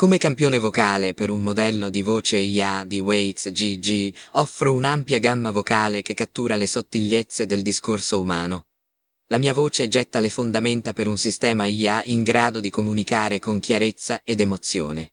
Come campione vocale per un modello di voce IA di Waits GG, offro un'ampia gamma vocale che cattura le sottigliezze del discorso umano. La mia voce getta le fondamenta per un sistema IA in grado di comunicare con chiarezza ed emozione.